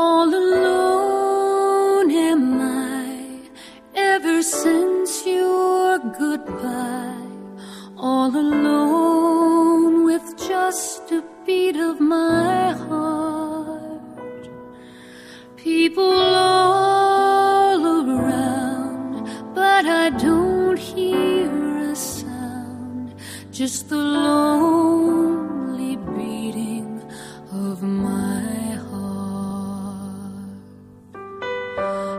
All alone am I ever since your goodbye. All alone with just a beat of my heart. People all around, but I don't hear a sound. Just the lonely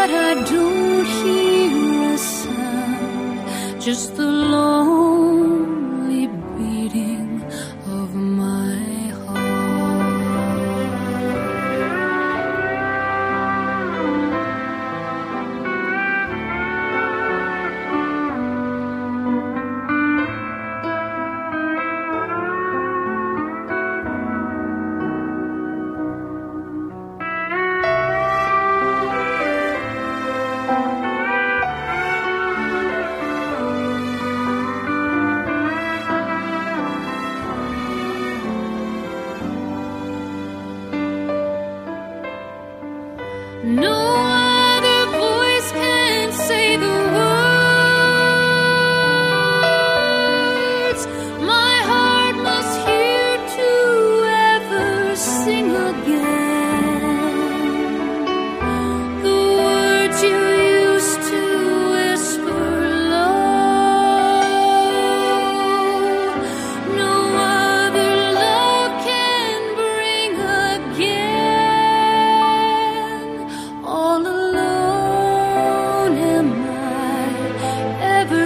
but I don't hear a sound. Just the low.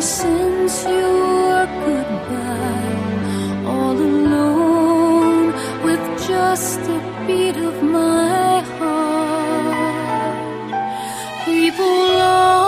since your goodbye, all alone with just a beat of my heart. People are.